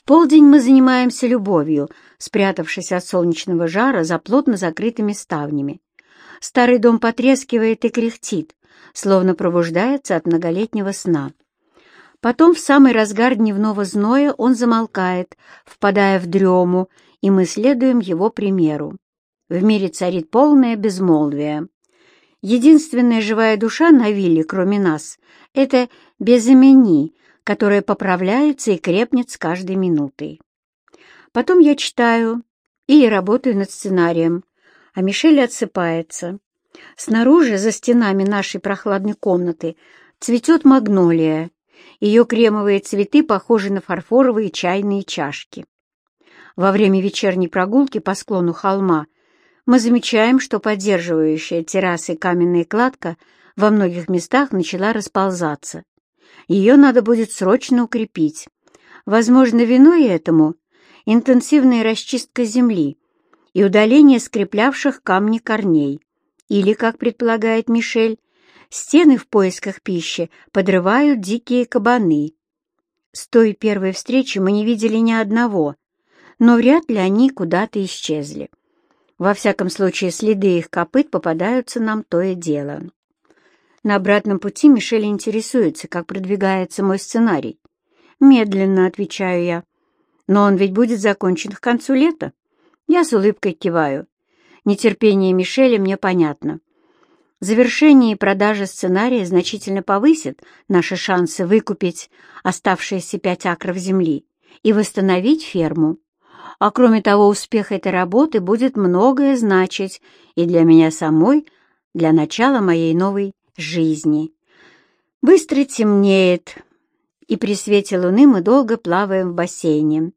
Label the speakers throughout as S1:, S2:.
S1: В полдень мы занимаемся любовью, спрятавшись от солнечного жара за плотно закрытыми ставнями. Старый дом потрескивает и кряхтит, словно пробуждается от многолетнего сна. Потом, в самый разгар дневного зноя, он замолкает, впадая в дрему, и мы следуем его примеру. В мире царит полное безмолвие. Единственная живая душа на вилле, кроме нас, — это Безымени, которая поправляется и крепнет с каждой минутой. Потом я читаю или работаю над сценарием, а Мишель отсыпается. Снаружи, за стенами нашей прохладной комнаты, цветет магнолия. Ее кремовые цветы похожи на фарфоровые чайные чашки. Во время вечерней прогулки по склону холма мы замечаем, что поддерживающая террасы каменная кладка во многих местах начала расползаться. Ее надо будет срочно укрепить. Возможно, виной этому интенсивная расчистка земли и удаление скреплявших камни корней. Или, как предполагает Мишель, стены в поисках пищи подрывают дикие кабаны. С той первой встречи мы не видели ни одного, но вряд ли они куда-то исчезли. Во всяком случае, следы их копыт попадаются нам то и дело. На обратном пути Мишель интересуется, как продвигается мой сценарий. «Медленно», — отвечаю я. «Но он ведь будет закончен к концу лета». Я с улыбкой киваю. Нетерпение Мишеля мне понятно. Завершение и продажа сценария значительно повысит наши шансы выкупить оставшиеся пять акров земли и восстановить ферму. А кроме того, успех этой работы будет многое значить и для меня самой, для начала моей новой жизни. Быстро темнеет, и при свете луны мы долго плаваем в бассейне.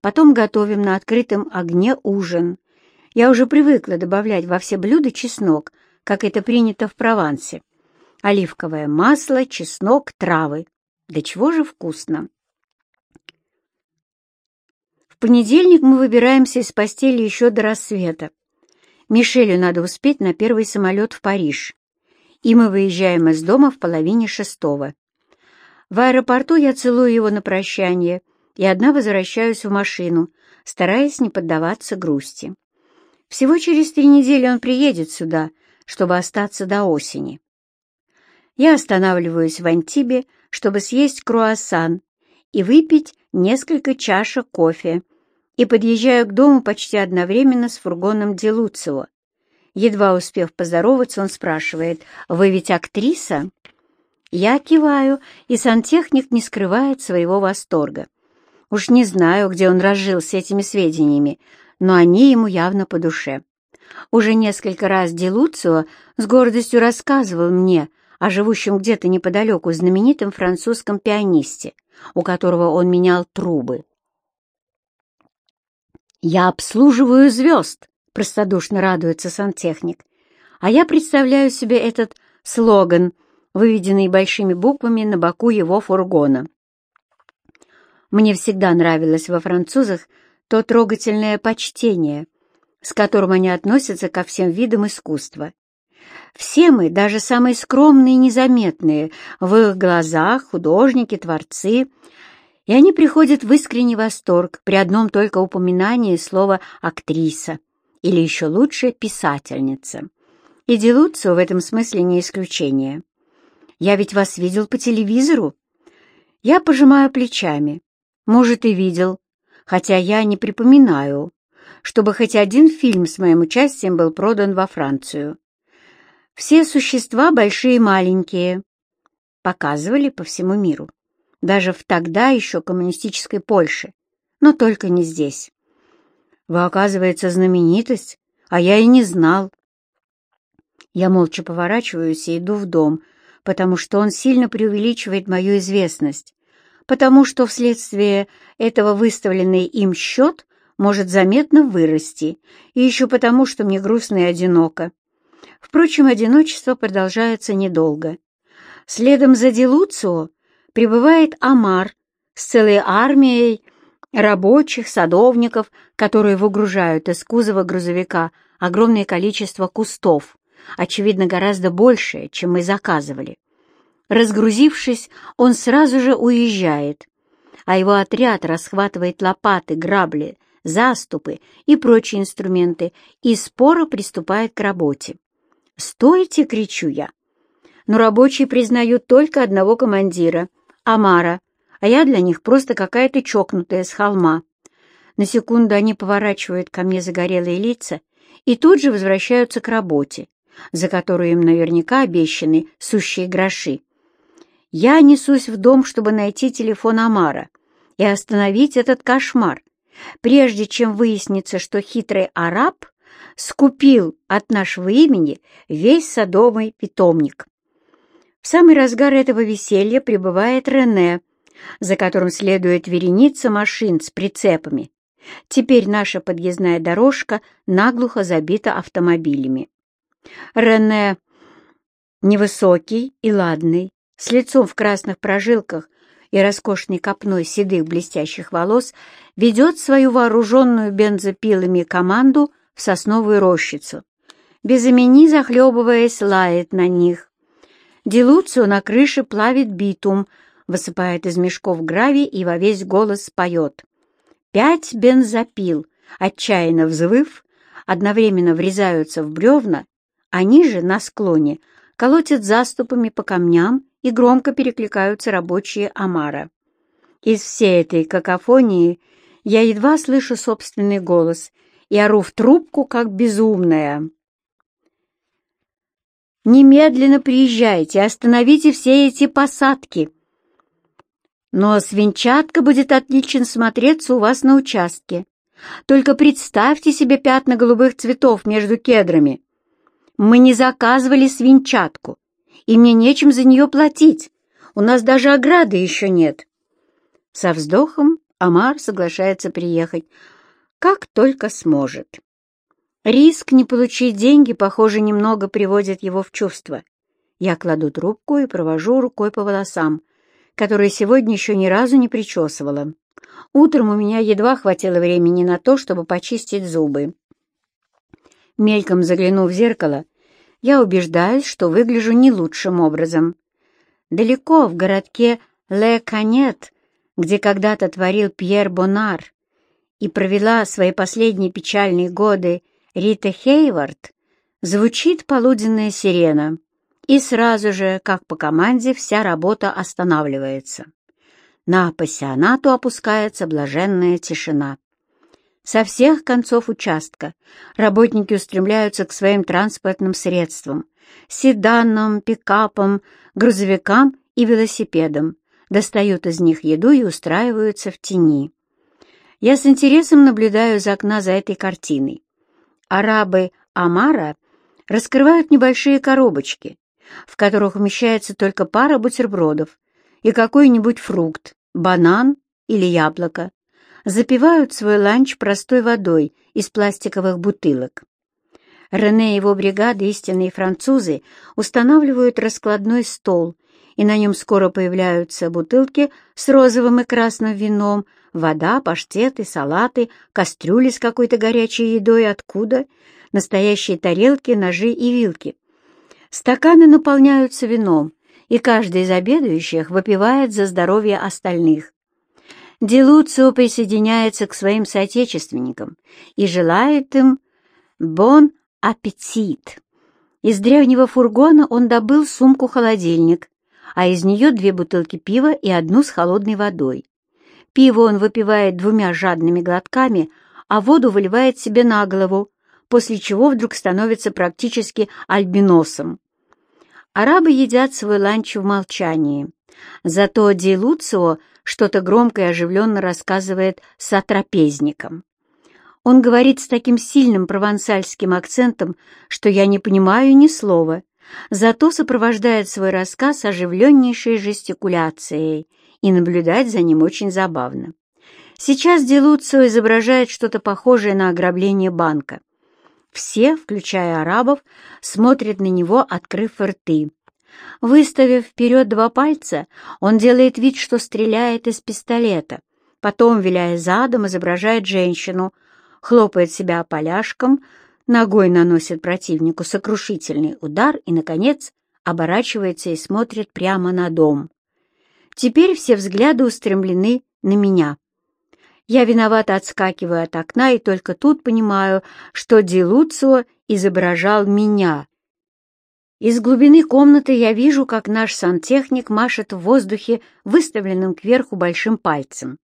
S1: Потом готовим на открытом огне ужин. Я уже привыкла добавлять во все блюда чеснок, как это принято в Провансе. Оливковое масло, чеснок, травы. Да чего же вкусно! В понедельник мы выбираемся из постели еще до рассвета. Мишелю надо успеть на первый самолет в Париж и мы выезжаем из дома в половине шестого. В аэропорту я целую его на прощание и одна возвращаюсь в машину, стараясь не поддаваться грусти. Всего через три недели он приедет сюда, чтобы остаться до осени. Я останавливаюсь в Антибе, чтобы съесть круассан и выпить несколько чашек кофе, и подъезжаю к дому почти одновременно с фургоном Делуцио, Едва успев поздороваться, он спрашивает, «Вы ведь актриса?» Я киваю, и сантехник не скрывает своего восторга. Уж не знаю, где он разжился этими сведениями, но они ему явно по душе. Уже несколько раз Делуцио с гордостью рассказывал мне о живущем где-то неподалеку знаменитом французском пианисте, у которого он менял трубы. «Я обслуживаю звезд», простодушно радуется сантехник. А я представляю себе этот слоган, выведенный большими буквами на боку его фургона. Мне всегда нравилось во французах то трогательное почтение, с которым они относятся ко всем видам искусства. Все мы, даже самые скромные и незаметные, в их глазах художники, творцы, и они приходят в искренний восторг при одном только упоминании слова «актриса» или еще лучше писательница. И Делуцио в этом смысле не исключение. Я ведь вас видел по телевизору. Я пожимаю плечами. Может, и видел, хотя я не припоминаю, чтобы хоть один фильм с моим участием был продан во Францию. Все существа, большие и маленькие, показывали по всему миру, даже в тогда еще коммунистической Польше, но только не здесь. Вы, оказывается, знаменитость, а я и не знал. Я молча поворачиваюсь и иду в дом, потому что он сильно преувеличивает мою известность, потому что вследствие этого выставленный им счет может заметно вырасти, и еще потому, что мне грустно и одиноко. Впрочем, одиночество продолжается недолго. Следом за Делуцио прибывает Амар с целой армией рабочих, садовников, которые выгружают из кузова грузовика огромное количество кустов, очевидно, гораздо большее, чем мы заказывали. Разгрузившись, он сразу же уезжает, а его отряд расхватывает лопаты, грабли, заступы и прочие инструменты и споро приступает к работе. «Стойте!» — кричу я. Но рабочие признают только одного командира — Амара, а я для них просто какая-то чокнутая с холма. На секунду они поворачивают ко мне загорелые лица и тут же возвращаются к работе, за которую им наверняка обещаны сущие гроши. Я несусь в дом, чтобы найти телефон Амара и остановить этот кошмар, прежде чем выяснится, что хитрый араб скупил от нашего имени весь садовый питомник. В самый разгар этого веселья прибывает Рене, за которым следует вереница машин с прицепами. Теперь наша подъездная дорожка наглухо забита автомобилями. Рене невысокий и ладный, с лицом в красных прожилках и роскошной копной седых блестящих волос, ведет свою вооруженную бензопилами команду в сосновую рощицу. Без имени захлебываясь, лает на них. Делуцио на крыше плавит битум, высыпает из мешков гравий и во весь голос поет. Пять бензопил, отчаянно взвыв, одновременно врезаются в бревна, они же на склоне колотят заступами по камням и громко перекликаются рабочие Амара. Из всей этой какофонии я едва слышу собственный голос и ору в трубку, как безумная. «Немедленно приезжайте, остановите все эти посадки!» Но свинчатка будет отлично смотреться у вас на участке. Только представьте себе пятна голубых цветов между кедрами. Мы не заказывали свинчатку, и мне нечем за нее платить. У нас даже ограды еще нет. Со вздохом Амар соглашается приехать, как только сможет. Риск не получить деньги, похоже, немного приводит его в чувство. Я кладу трубку и провожу рукой по волосам, которые сегодня еще ни разу не причесывала. Утром у меня едва хватило времени на то, чтобы почистить зубы. Мельком заглянув в зеркало, я убеждаюсь, что выгляжу не лучшим образом. Далеко, в городке Ле-Канет, где когда-то творил Пьер Бонар, и провела свои последние печальные годы Рита Хейвард, звучит полуденная сирена и сразу же, как по команде, вся работа останавливается. На пассионату опускается блаженная тишина. Со всех концов участка работники устремляются к своим транспортным средствам, седанам, пикапам, грузовикам и велосипедам, достают из них еду и устраиваются в тени. Я с интересом наблюдаю из окна за этой картиной. Арабы Амара раскрывают небольшие коробочки, в которых умещается только пара бутербродов и какой-нибудь фрукт, банан или яблоко, запивают свой ланч простой водой из пластиковых бутылок. Рене и его бригады, истинные французы, устанавливают раскладной стол, и на нем скоро появляются бутылки с розовым и красным вином, вода, паштеты, салаты, кастрюли с какой-то горячей едой откуда, настоящие тарелки, ножи и вилки. Стаканы наполняются вином, и каждый из обедающих выпивает за здоровье остальных. Делуцио присоединяется к своим соотечественникам и желает им «бон аппетит». Из древнего фургона он добыл сумку-холодильник, а из нее две бутылки пива и одну с холодной водой. Пиво он выпивает двумя жадными глотками, а воду выливает себе на голову, после чего вдруг становится практически альбиносом. Арабы едят свой ланч в молчании. Зато Ди Луцио что-то громко и оживленно рассказывает сотрапезникам. Он говорит с таким сильным провансальским акцентом, что я не понимаю ни слова, зато сопровождает свой рассказ оживленнейшей жестикуляцией, и наблюдать за ним очень забавно. Сейчас Ди Луцио изображает что-то похожее на ограбление банка. Все, включая арабов, смотрят на него, открыв рты. Выставив вперед два пальца, он делает вид, что стреляет из пистолета. Потом, виляя задом, изображает женщину, хлопает себя поляшком, ногой наносит противнику сокрушительный удар и, наконец, оборачивается и смотрит прямо на дом. Теперь все взгляды устремлены на меня. Я виновато отскакиваю от окна и только тут понимаю, что Ди Луцио изображал меня. Из глубины комнаты я вижу, как наш сантехник машет в воздухе выставленным кверху большим пальцем.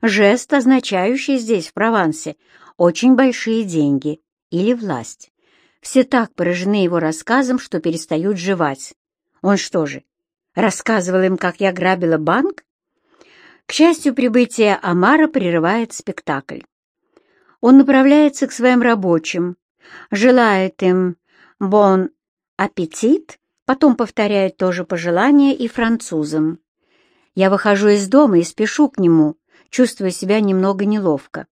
S1: Жест, означающий здесь, в Провансе, очень большие деньги или власть. Все так поражены его рассказом, что перестают жевать. Он что же, рассказывал им, как я грабила банк? К счастью, прибытие Амара прерывает спектакль. Он направляется к своим рабочим, желает им «бон аппетит», потом повторяет то же пожелание и французам. Я выхожу из дома и спешу к нему, чувствуя себя немного неловко.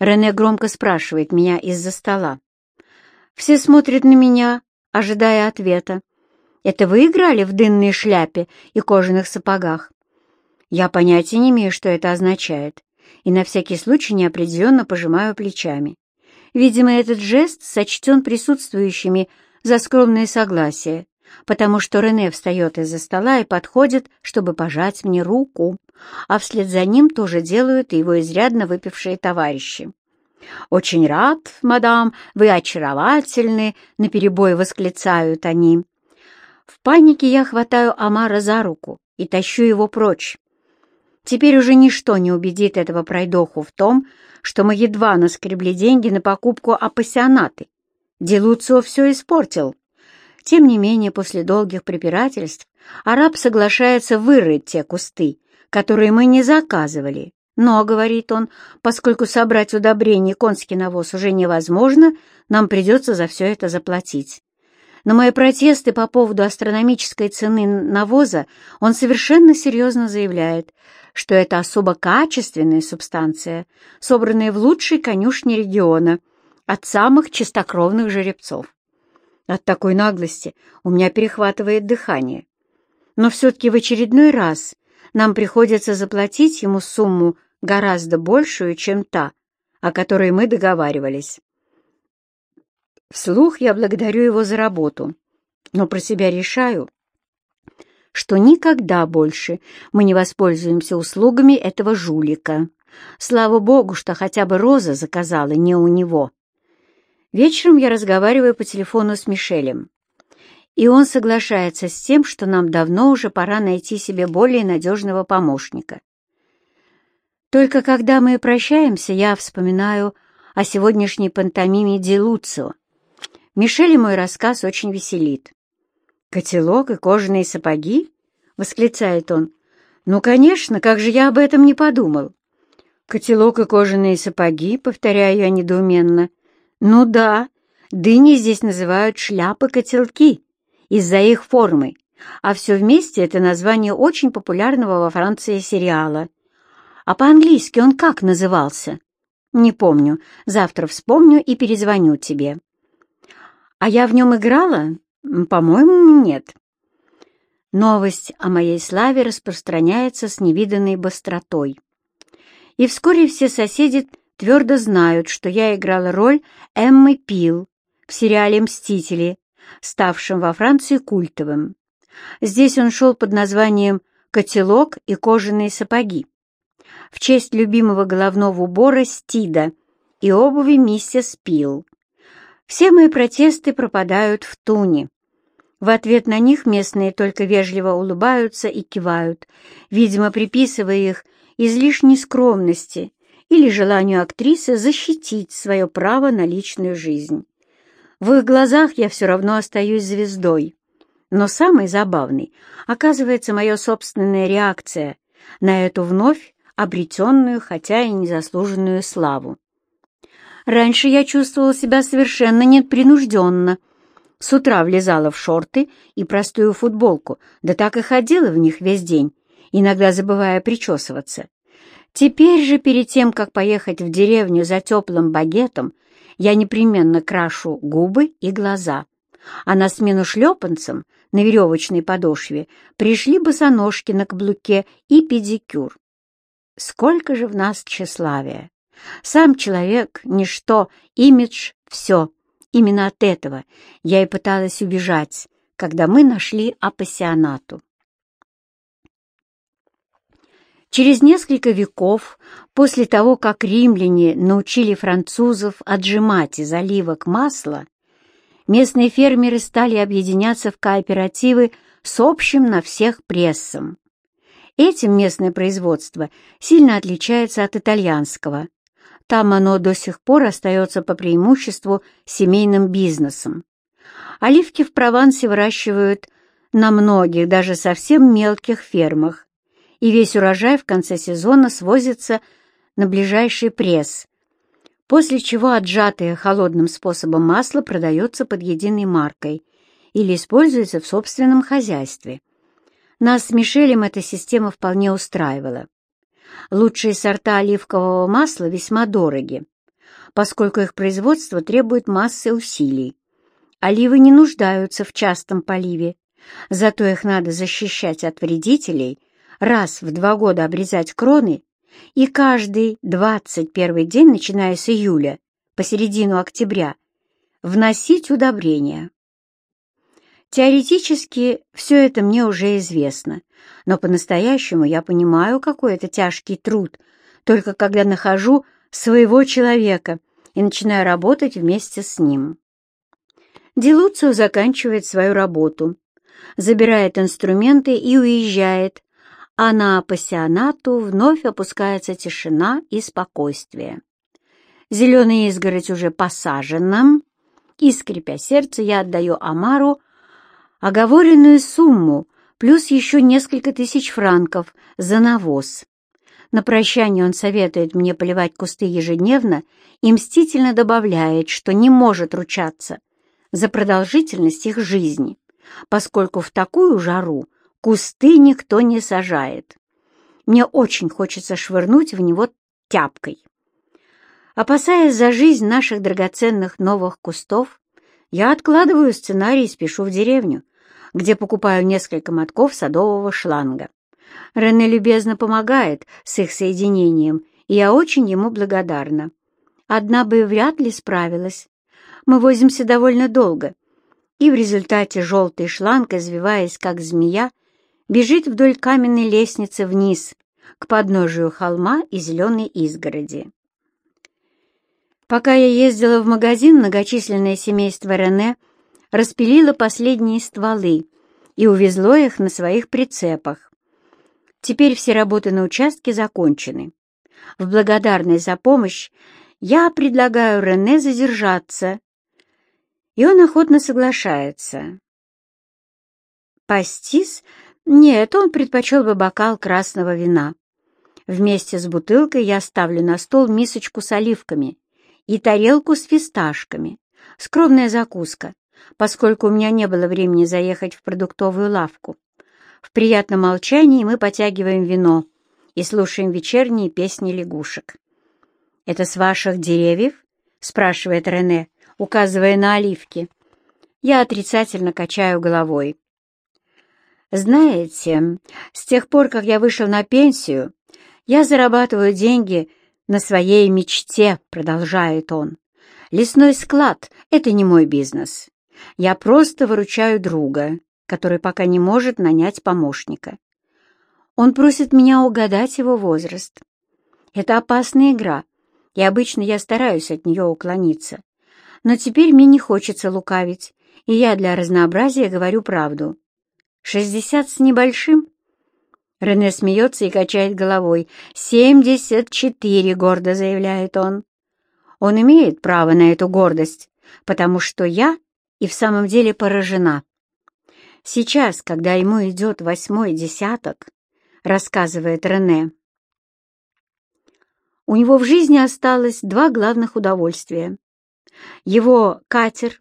S1: Рене громко спрашивает меня из-за стола. Все смотрят на меня, ожидая ответа. «Это вы играли в дынной шляпе и кожаных сапогах?» Я понятия не имею, что это означает, и на всякий случай неопределенно пожимаю плечами. Видимо, этот жест сочтен присутствующими за скромное согласие, потому что Рене встает из-за стола и подходит, чтобы пожать мне руку, а вслед за ним тоже делают его изрядно выпившие товарищи. «Очень рад, мадам, вы очаровательны!» — наперебой восклицают они. В панике я хватаю Амара за руку и тащу его прочь. Теперь уже ничто не убедит этого пройдоху в том, что мы едва наскребли деньги на покупку апассионаты. Делуцио все испортил. Тем не менее, после долгих препирательств араб соглашается вырыть те кусты, которые мы не заказывали. Но, говорит он, поскольку собрать удобрение конский навоз уже невозможно, нам придется за все это заплатить. На мои протесты по поводу астрономической цены навоза он совершенно серьезно заявляет, что это особо качественная субстанция, собранная в лучшей конюшне региона от самых чистокровных жеребцов. От такой наглости у меня перехватывает дыхание. Но все-таки в очередной раз нам приходится заплатить ему сумму гораздо большую, чем та, о которой мы договаривались. Вслух я благодарю его за работу, но про себя решаю, что никогда больше мы не воспользуемся услугами этого жулика. Слава богу, что хотя бы Роза заказала не у него. Вечером я разговариваю по телефону с Мишелем, и он соглашается с тем, что нам давно уже пора найти себе более надежного помощника. Только когда мы прощаемся, я вспоминаю о сегодняшней пантомиме Ди Луцио. Мой рассказ очень веселит. «Котелок и кожаные сапоги?» — восклицает он. «Ну, конечно, как же я об этом не подумал?» «Котелок и кожаные сапоги», — повторяю я недоуменно. «Ну да, дыни здесь называют шляпы-котелки из-за их формы, а все вместе это название очень популярного во Франции сериала. А по-английски он как назывался? Не помню. Завтра вспомню и перезвоню тебе. А я в нем играла? По-моему, нет. Новость о моей славе распространяется с невиданной быстротой. И вскоре все соседи твердо знают, что я играла роль Эммы Пил в сериале «Мстители», ставшем во Франции культовым. Здесь он шел под названием «Котелок и кожаные сапоги» в честь любимого головного убора Стида и обуви миссис Пил. Все мои протесты пропадают в туне. В ответ на них местные только вежливо улыбаются и кивают, видимо, приписывая их излишней скромности или желанию актрисы защитить свое право на личную жизнь. В их глазах я все равно остаюсь звездой. Но самой забавной оказывается моя собственная реакция на эту вновь обретенную, хотя и незаслуженную славу. Раньше я чувствовала себя совершенно непринужденно. С утра влезала в шорты и простую футболку, да так и ходила в них весь день, иногда забывая причесываться. Теперь же, перед тем, как поехать в деревню за теплым багетом, я непременно крашу губы и глаза, а на смену шлепанцам на веревочной подошве пришли босоножки на каблуке и педикюр. Сколько же в нас тщеславия! Сам человек — ничто, имидж — все. Именно от этого я и пыталась убежать, когда мы нашли апассионату. Через несколько веков, после того, как римляне научили французов отжимать из оливок масло, местные фермеры стали объединяться в кооперативы с общим на всех прессом. Этим местное производство сильно отличается от итальянского. Там оно до сих пор остается по преимуществу семейным бизнесом. Оливки в Провансе выращивают на многих, даже совсем мелких фермах, и весь урожай в конце сезона свозится на ближайший пресс, после чего отжатое холодным способом масло продается под единой маркой или используется в собственном хозяйстве. Нас с Мишелем эта система вполне устраивала. Лучшие сорта оливкового масла весьма дороги, поскольку их производство требует массы усилий. Оливы не нуждаются в частом поливе, зато их надо защищать от вредителей раз в два года обрезать кроны и каждый двадцать первый день, начиная с июля по середину октября, вносить удобрения. Теоретически все это мне уже известно, но по-настоящему я понимаю, какой это тяжкий труд, только когда нахожу своего человека и начинаю работать вместе с ним. Делуцио заканчивает свою работу, забирает инструменты и уезжает, а на пассионату вновь опускается тишина и спокойствие. Зеленая изгородь уже посажена, и, скрипя сердце, я отдаю Амару оговоренную сумму плюс еще несколько тысяч франков за навоз. На прощание он советует мне поливать кусты ежедневно и мстительно добавляет, что не может ручаться за продолжительность их жизни, поскольку в такую жару Кусты никто не сажает. Мне очень хочется швырнуть в него тяпкой. Опасаясь за жизнь наших драгоценных новых кустов, я откладываю сценарий и спешу в деревню, где покупаю несколько мотков садового шланга. Рене любезно помогает с их соединением, и я очень ему благодарна. Одна бы вряд ли справилась. Мы возимся довольно долго, и в результате желтый шланг, извиваясь как змея, бежит вдоль каменной лестницы вниз, к подножию холма и зеленой изгороди. Пока я ездила в магазин, многочисленное семейство Рене распилило последние стволы и увезло их на своих прицепах. Теперь все работы на участке закончены. В благодарность за помощь я предлагаю Рене задержаться, и он охотно соглашается. Пастис нет, он предпочел бы бокал красного вина. Вместе с бутылкой я ставлю на стол мисочку с оливками и тарелку с фисташками. Скромная закуска, поскольку у меня не было времени заехать в продуктовую лавку. В приятном молчании мы потягиваем вино и слушаем вечерние песни лягушек. «Это с ваших деревьев?» — спрашивает Рене, указывая на оливки. Я отрицательно качаю головой. Знаете, с тех пор, как я вышел на пенсию, я зарабатываю деньги на своей мечте, продолжает он. Лесной склад — это не мой бизнес. Я просто выручаю друга, который пока не может нанять помощника. Он просит меня угадать его возраст. Это опасная игра, и обычно я стараюсь от нее уклониться. Но теперь мне не хочется лукавить, и я для разнообразия говорю правду. Шестьдесят с небольшим?» Рене смеется и качает головой. «Семьдесят четыре», — гордо заявляет он. Он имеет право на эту гордость, потому что я и в самом деле поражена. Сейчас, когда ему идет восьмой десяток, рассказывает Рене, у него в жизни осталось два главных удовольствия. Его катер,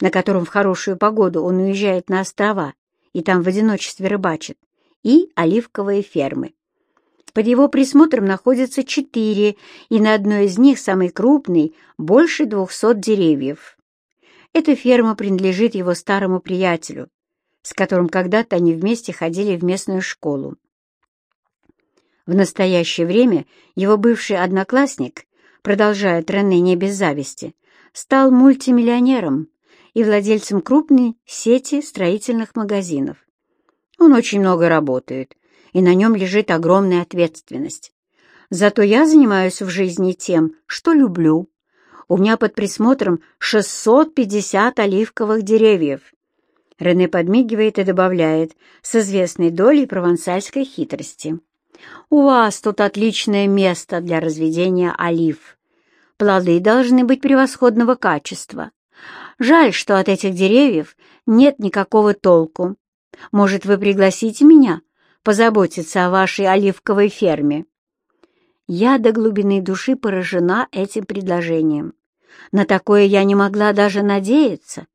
S1: на котором в хорошую погоду он уезжает на острова, и там в одиночестве рыбачит, и оливковые фермы. Под его присмотром находятся четыре, и на одной из них, самый крупный, больше двухсот деревьев. Эта ферма принадлежит его старому приятелю, с которым когда-то они вместе ходили в местную школу. В настоящее время его бывший одноклассник, продолжает Рене не без зависти, стал мультимиллионером и владельцем крупной сети строительных магазинов. Он очень много работает и на нем лежит огромная ответственность. Зато я занимаюсь в жизни тем, что люблю. У меня под присмотром 650 оливковых деревьев. Рене подмигивает и добавляет с известной долей провансальской хитрости. «У вас тут отличное место для разведения олив. Плоды должны быть превосходного качества. Жаль, что от этих деревьев нет никакого толку. Может, вы пригласите меня позаботиться о вашей оливковой ферме?» Я до глубины души поражена этим предложением. На такое я не могла даже надеяться.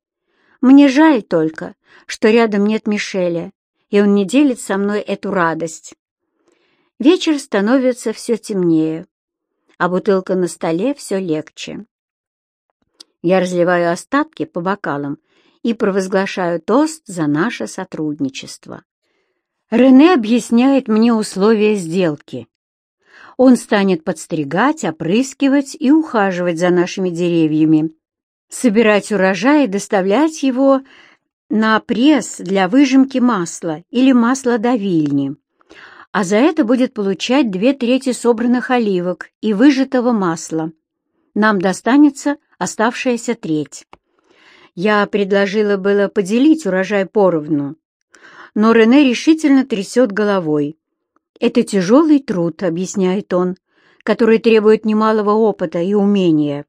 S1: Мне жаль только, что рядом нет Мишеля, и он не делит со мной эту радость. Вечер становится все темнее, а бутылка на столе все легче. Я разливаю остатки по бокалам и провозглашаю тост за наше сотрудничество. Рене объясняет мне условия сделки. Он станет подстригать, опрыскивать и ухаживать за нашими деревьями, собирать урожай и доставлять его на пресс для выжимки масла или масла давильни. А за это будет получать две трети собранных оливок и выжатого масла. Нам достанется оставшаяся треть. Я предложила было поделить урожай поровну, но Рене решительно трясет головой. «Это тяжелый труд», — объясняет он, «который требует немалого опыта и умения.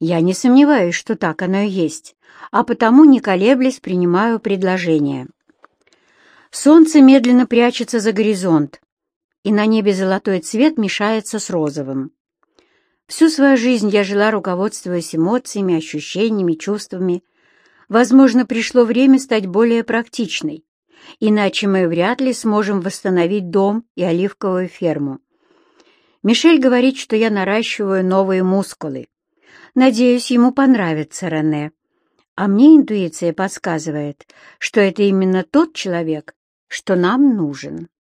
S1: Я не сомневаюсь, что так оно и есть, а потому, не колеблясь, принимаю предложение». Солнце медленно прячется за горизонт, и на небе золотой цвет мешается с розовым. Всю свою жизнь я жила, руководствуясь эмоциями, ощущениями, чувствами. Возможно, пришло время стать более практичной иначе мы вряд ли сможем восстановить дом и оливковую ферму. Мишель говорит, что я наращиваю новые мускулы. Надеюсь, ему понравится Рене. А мне интуиция подсказывает, что это именно тот человек, что нам нужен.